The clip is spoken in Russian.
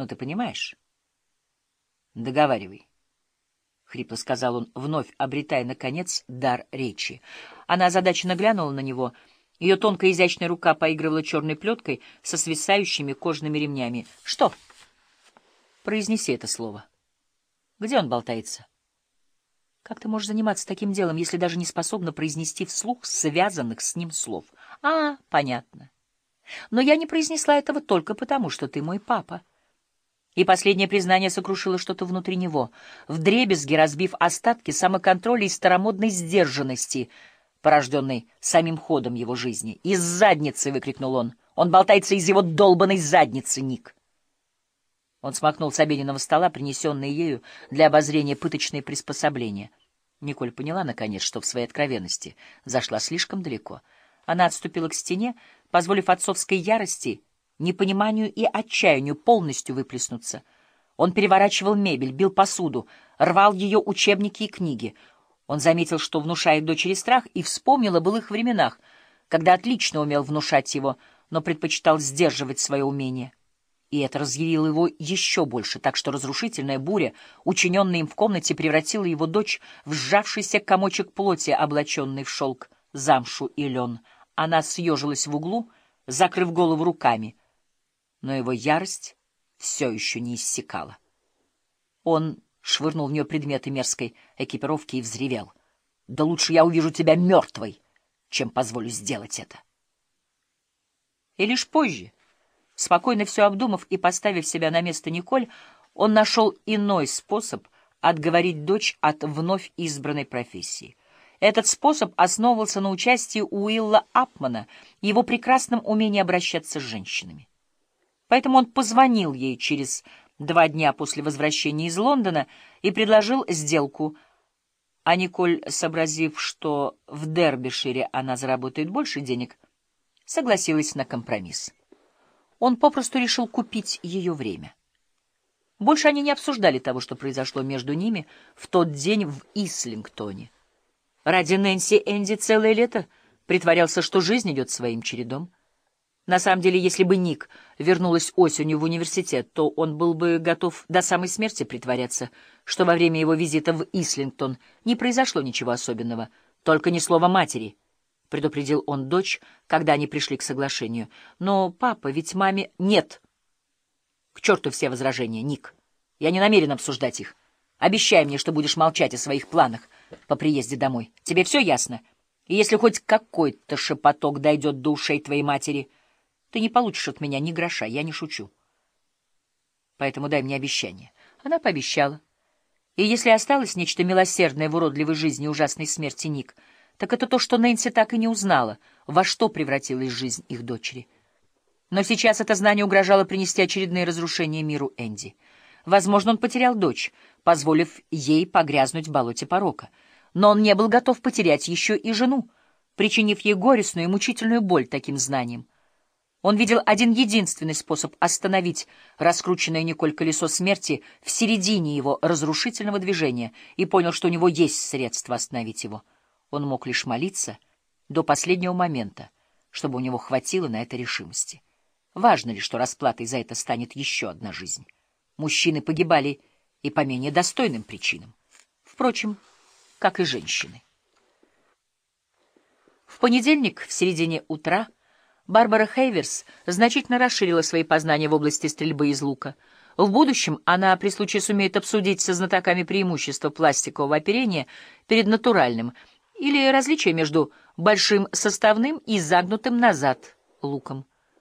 Ну, ты понимаешь? Договаривай. — хрипло сказал он, вновь обретая, наконец, дар речи. Она озадаченно глянула на него. Ее тонкая изящная рука поигрывала черной плеткой со свисающими кожными ремнями. — Что? — Произнеси это слово. Где он болтается? — Как ты можешь заниматься таким делом, если даже не способна произнести вслух связанных с ним слов? — А, понятно. Но я не произнесла этого только потому, что ты мой папа. — и последнее признание сокрушило что-то внутри него, вдребезги разбив остатки самоконтроля и старомодной сдержанности, порожденной самим ходом его жизни. «Из задницы!» — выкрикнул он. «Он болтается из его долбанной задницы, Ник!» Он смахнул с обеденного стола принесенные ею для обозрения пыточные приспособления. Николь поняла, наконец, что в своей откровенности зашла слишком далеко. Она отступила к стене, позволив отцовской ярости — непониманию и отчаянию полностью выплеснуться. Он переворачивал мебель, бил посуду, рвал ее учебники и книги. Он заметил, что внушает дочери страх, и вспомнил о былых временах, когда отлично умел внушать его, но предпочитал сдерживать свое умение. И это разъярило его еще больше, так что разрушительная буря, учиненная им в комнате, превратила его дочь в сжавшийся комочек плоти, облаченный в шелк, замшу и лен. Она съежилась в углу, закрыв голову руками — но его ярость все еще не иссякала. Он швырнул в нее предметы мерзкой экипировки и взревел. «Да лучше я увижу тебя мертвой, чем позволю сделать это». И лишь позже, спокойно все обдумав и поставив себя на место Николь, он нашел иной способ отговорить дочь от вновь избранной профессии. Этот способ основывался на участии Уилла Апмана и его прекрасном умении обращаться с женщинами. Поэтому он позвонил ей через два дня после возвращения из Лондона и предложил сделку. А Николь, сообразив, что в Дербишире она заработает больше денег, согласилась на компромисс. Он попросту решил купить ее время. Больше они не обсуждали того, что произошло между ними в тот день в Ислингтоне. Ради Нэнси Энди целое лето притворялся, что жизнь идет своим чередом. На самом деле, если бы Ник вернулась осенью в университет, то он был бы готов до самой смерти притворяться, что во время его визита в Ислингтон не произошло ничего особенного, только ни слова матери, — предупредил он дочь, когда они пришли к соглашению. Но, папа, ведь маме... Нет! К черту все возражения, Ник. Я не намерен обсуждать их. Обещай мне, что будешь молчать о своих планах по приезде домой. Тебе все ясно? И если хоть какой-то шепоток дойдет до ушей твоей матери... Ты не получишь от меня ни гроша, я не шучу. Поэтому дай мне обещание. Она пообещала. И если осталось нечто милосердное в уродливой жизни ужасной смерти Ник, так это то, что Нэнси так и не узнала, во что превратилась жизнь их дочери. Но сейчас это знание угрожало принести очередные разрушения миру Энди. Возможно, он потерял дочь, позволив ей погрязнуть в болоте порока. Но он не был готов потерять еще и жену, причинив ей горестную и мучительную боль таким знанием. Он видел один единственный способ остановить раскрученное Николь колесо смерти в середине его разрушительного движения и понял, что у него есть средства остановить его. Он мог лишь молиться до последнего момента, чтобы у него хватило на это решимости. Важно ли, что расплатой за это станет еще одна жизнь? Мужчины погибали и по менее достойным причинам. Впрочем, как и женщины. В понедельник в середине утра Барбара Хейверс значительно расширила свои познания в области стрельбы из лука. В будущем она при случае сумеет обсудить со знатоками преимущества пластикового оперения перед натуральным или различия между большим составным и загнутым назад луком.